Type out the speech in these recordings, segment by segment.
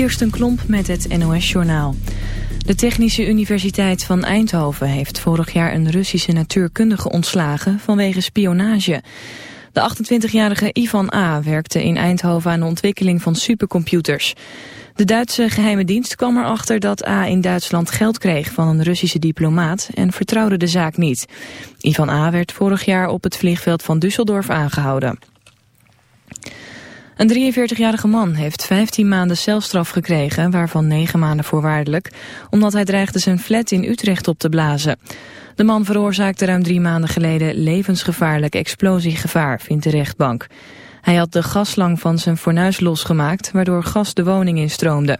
Kirsten Klomp met het NOS-journaal. De Technische Universiteit van Eindhoven heeft vorig jaar een Russische natuurkundige ontslagen vanwege spionage. De 28-jarige Ivan A. werkte in Eindhoven aan de ontwikkeling van supercomputers. De Duitse geheime dienst kwam erachter dat A. in Duitsland geld kreeg van een Russische diplomaat en vertrouwde de zaak niet. Ivan A. werd vorig jaar op het vliegveld van Düsseldorf aangehouden. Een 43-jarige man heeft 15 maanden celstraf gekregen, waarvan 9 maanden voorwaardelijk, omdat hij dreigde zijn flat in Utrecht op te blazen. De man veroorzaakte ruim drie maanden geleden levensgevaarlijk explosiegevaar, vindt de rechtbank. Hij had de gaslang van zijn fornuis losgemaakt, waardoor gas de woning instroomde.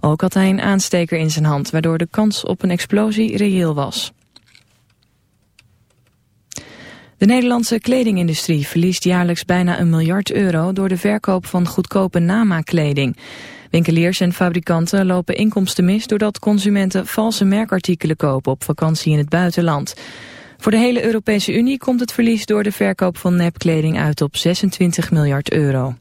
Ook had hij een aansteker in zijn hand, waardoor de kans op een explosie reëel was. De Nederlandse kledingindustrie verliest jaarlijks bijna een miljard euro door de verkoop van goedkope namaakkleding. Winkeliers en fabrikanten lopen inkomsten mis doordat consumenten valse merkartikelen kopen op vakantie in het buitenland. Voor de hele Europese Unie komt het verlies door de verkoop van nepkleding uit op 26 miljard euro.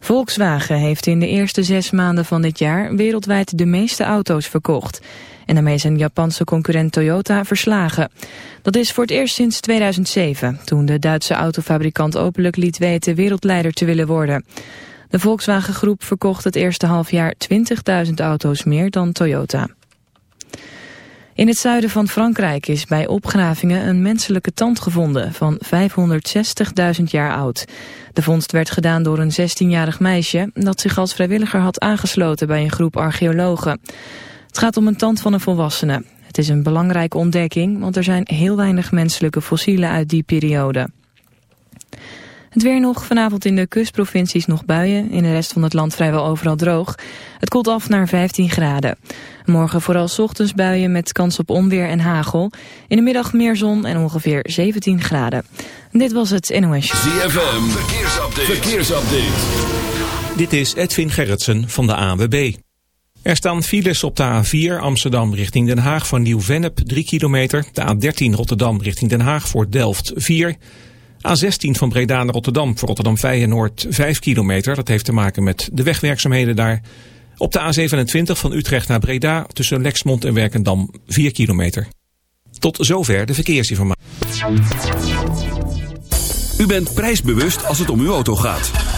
Volkswagen heeft in de eerste zes maanden van dit jaar wereldwijd de meeste auto's verkocht. En daarmee zijn Japanse concurrent Toyota verslagen. Dat is voor het eerst sinds 2007, toen de Duitse autofabrikant openlijk liet weten wereldleider te willen worden. De Volkswagen Groep verkocht het eerste halfjaar 20.000 auto's meer dan Toyota. In het zuiden van Frankrijk is bij opgravingen een menselijke tand gevonden van 560.000 jaar oud. De vondst werd gedaan door een 16-jarig meisje dat zich als vrijwilliger had aangesloten bij een groep archeologen. Het gaat om een tand van een volwassene. Het is een belangrijke ontdekking, want er zijn heel weinig menselijke fossielen uit die periode. Het weer nog, vanavond in de kustprovincies nog buien. In de rest van het land vrijwel overal droog. Het koelt af naar 15 graden. Morgen vooral ochtends buien met kans op onweer en hagel. In de middag meer zon en ongeveer 17 graden. Dit was het NOS. ZFM, verkeersupdate. verkeersupdate. Dit is Edwin Gerritsen van de AWB. Er staan files op de A4 Amsterdam richting Den Haag van Nieuw-Vennep 3 kilometer. De A13 Rotterdam richting Den Haag voor Delft 4 A16 van Breda naar Rotterdam voor Rotterdam Feyenoord 5 kilometer. Dat heeft te maken met de wegwerkzaamheden daar. Op de A27 van Utrecht naar Breda tussen Lexmond en Werkendam 4 kilometer. Tot zover de verkeersinformatie. U bent prijsbewust als het om uw auto gaat.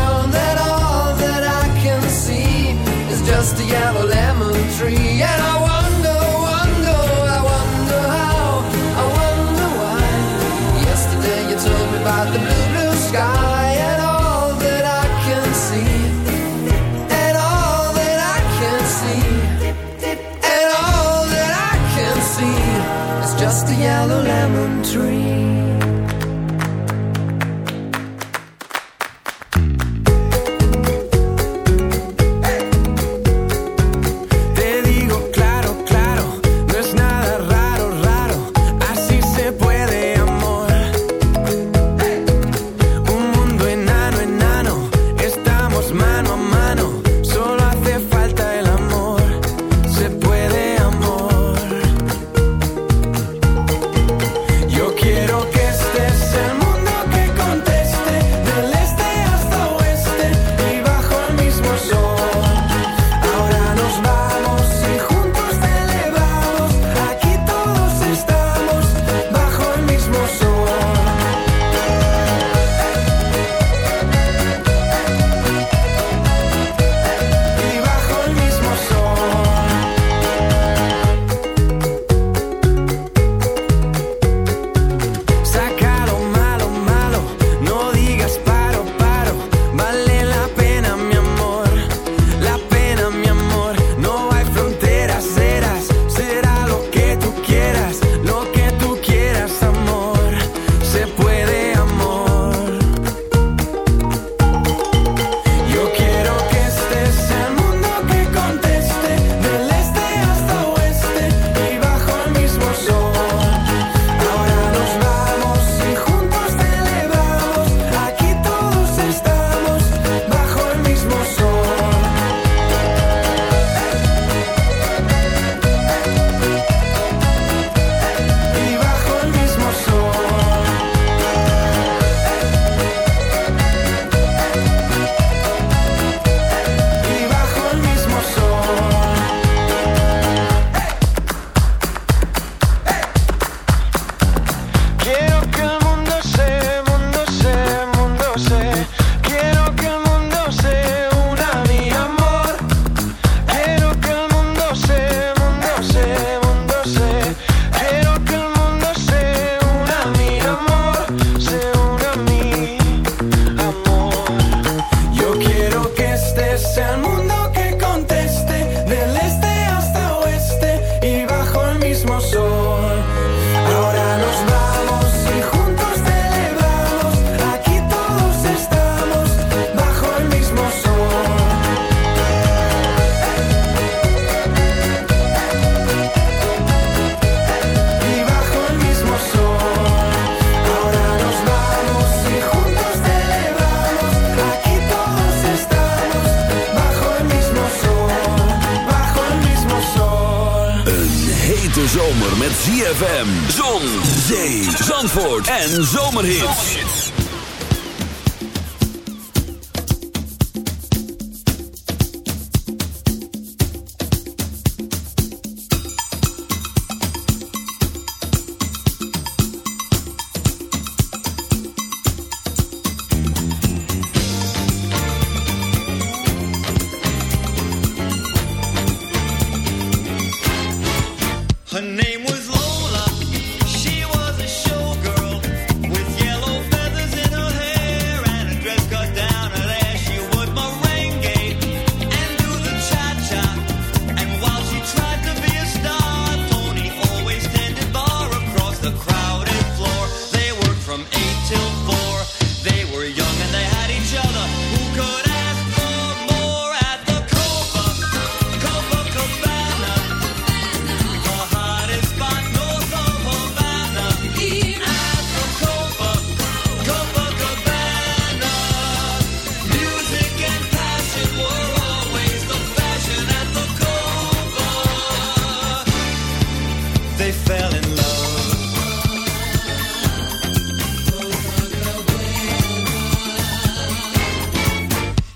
En zomerhit.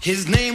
His name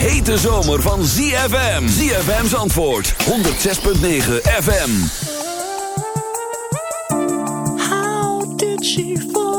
hete zomer van ZFM. ZFM's antwoord 106.9 FM. How did she fall?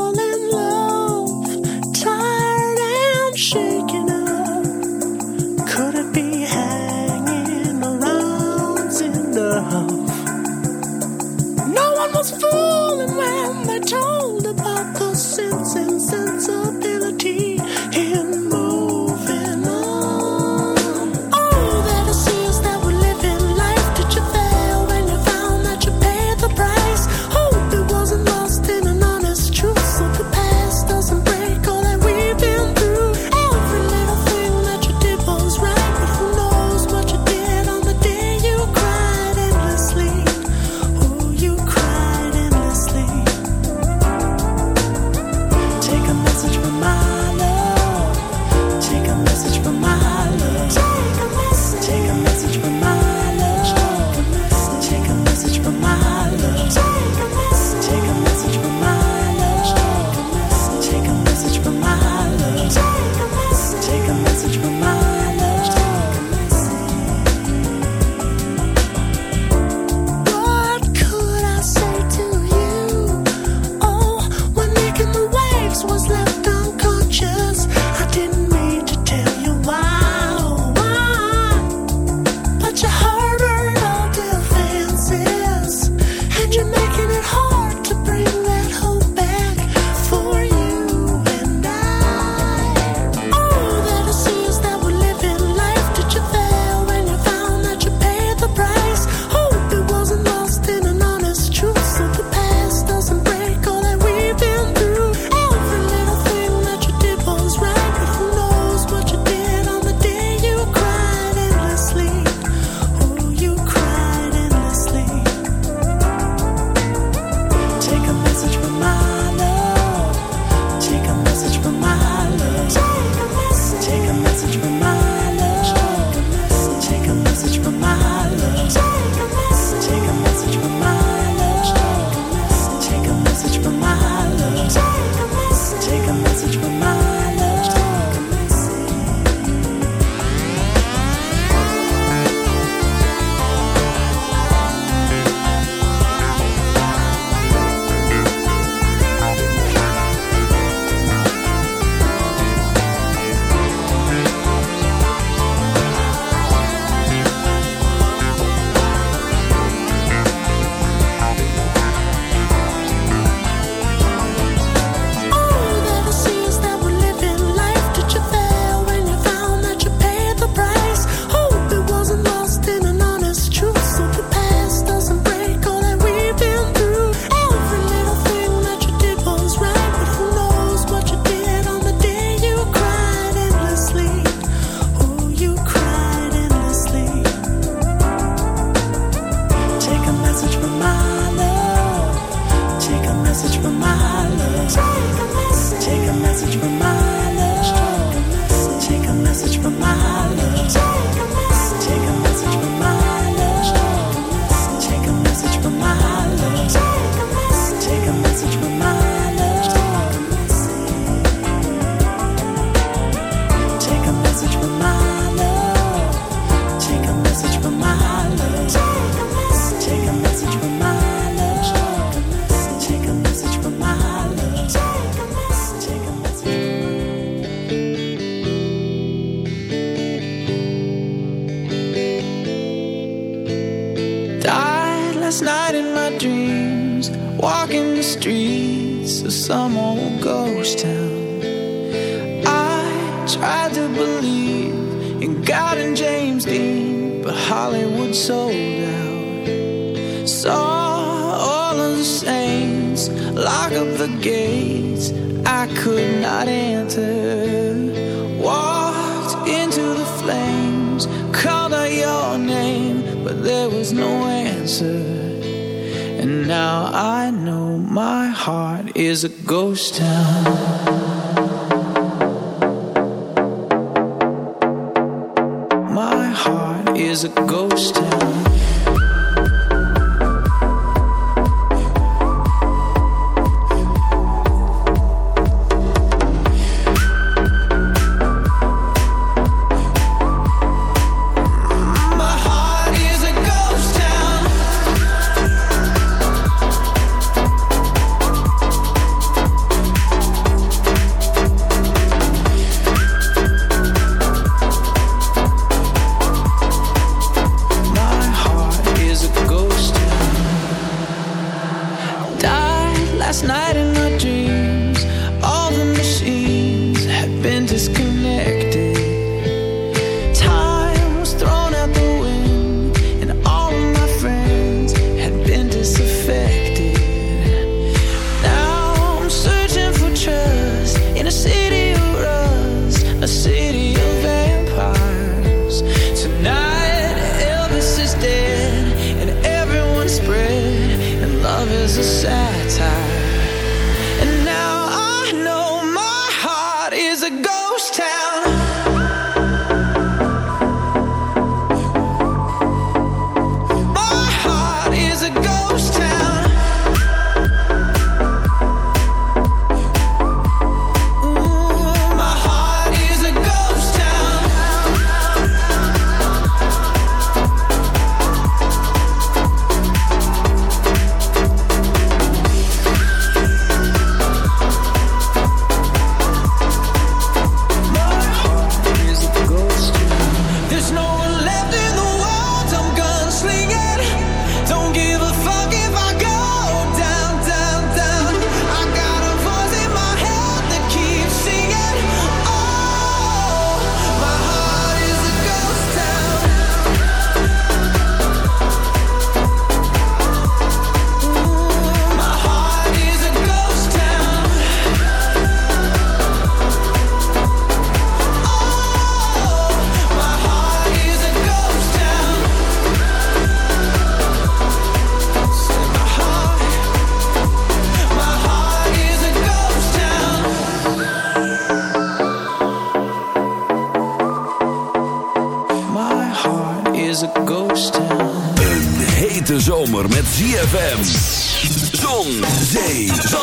ghost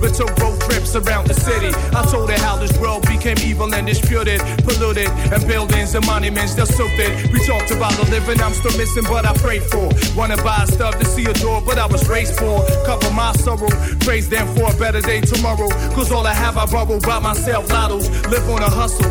We took road trips around the city. I told her how this world became evil and disputed, polluted, and buildings and monuments they're silted. We talked about the living I'm still missing, but I prayed for. Wanna buy stuff to see a door, but I was raised for. Cover my sorrow, praise them for a better day tomorrow. Cause all I have I borrow by myself, lottos. Live on a hustle,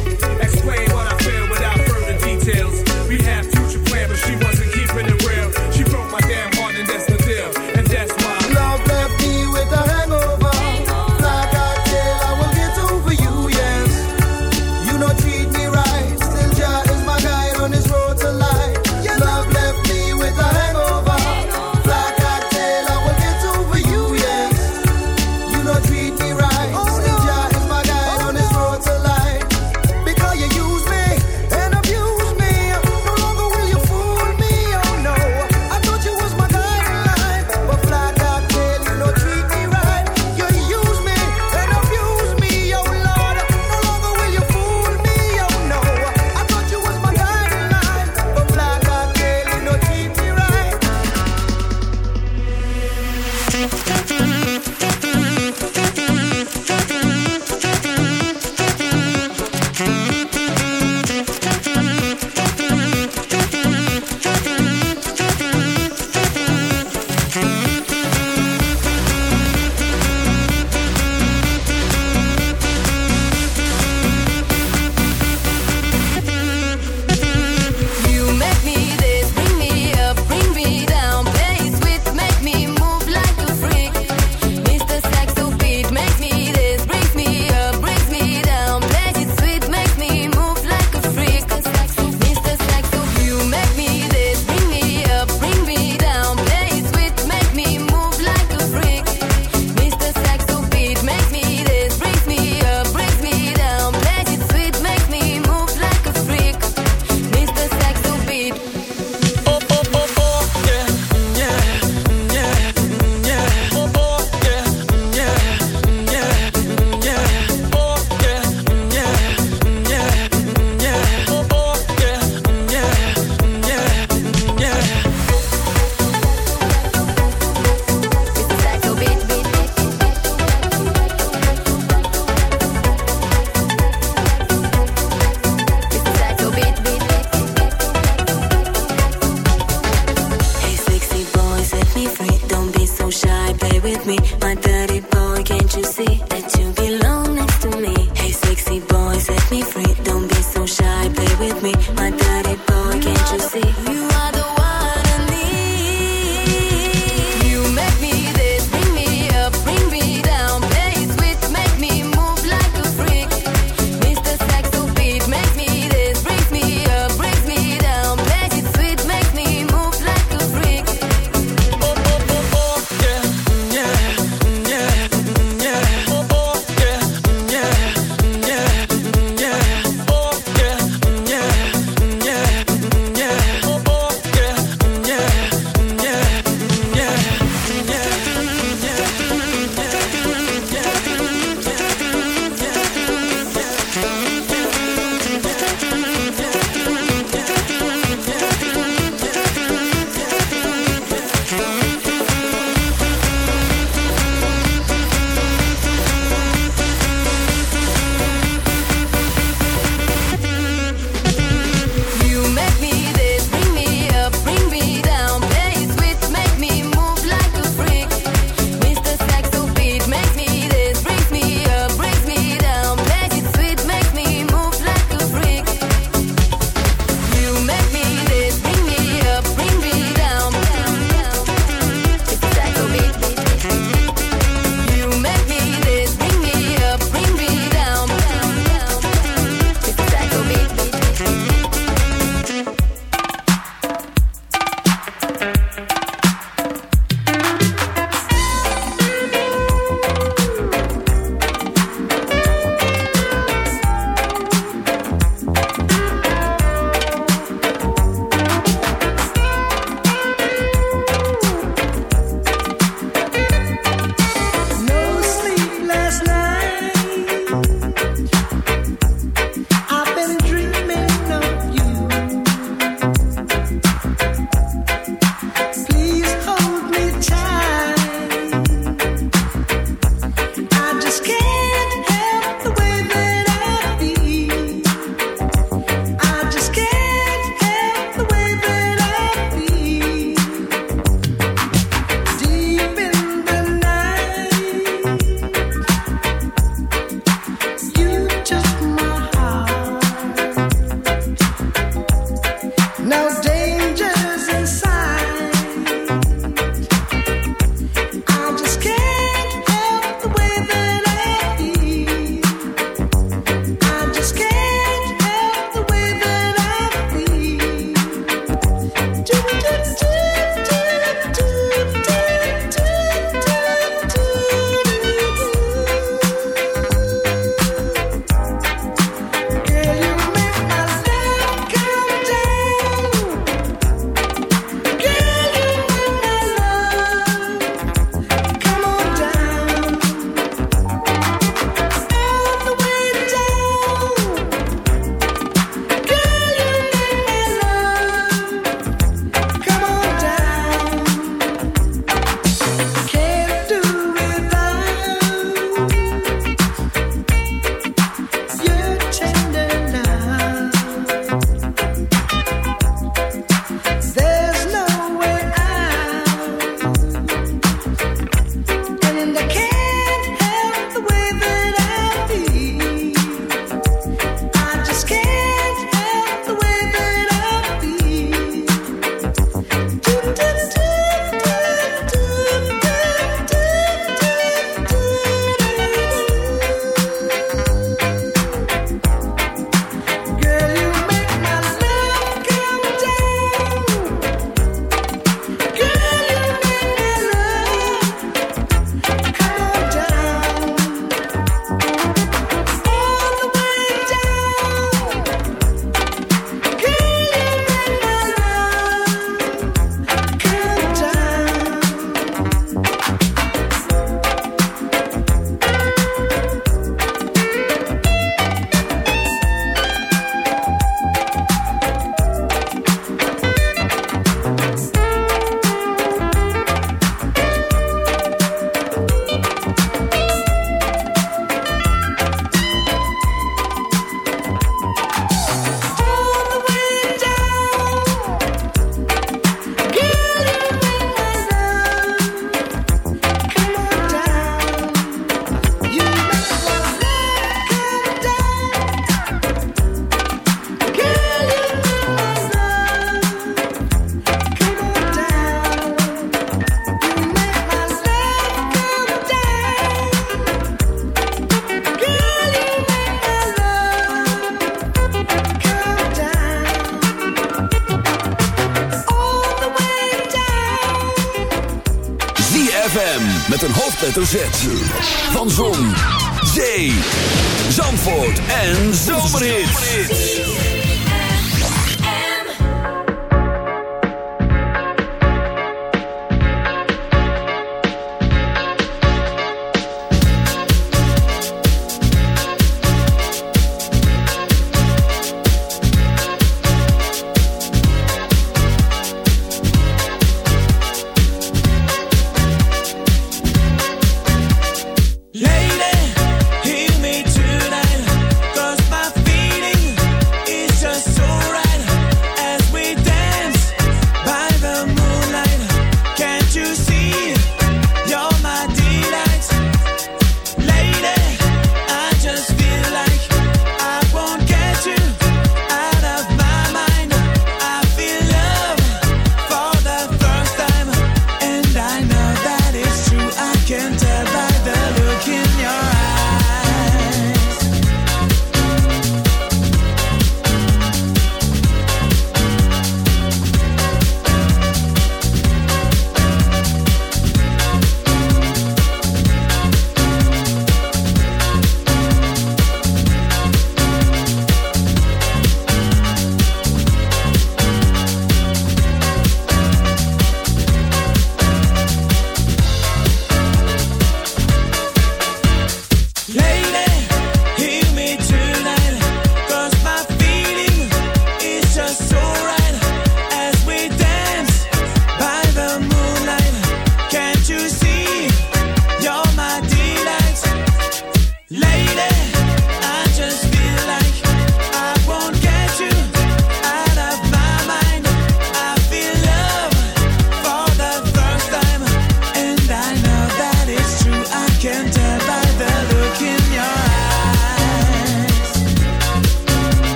hoofdletter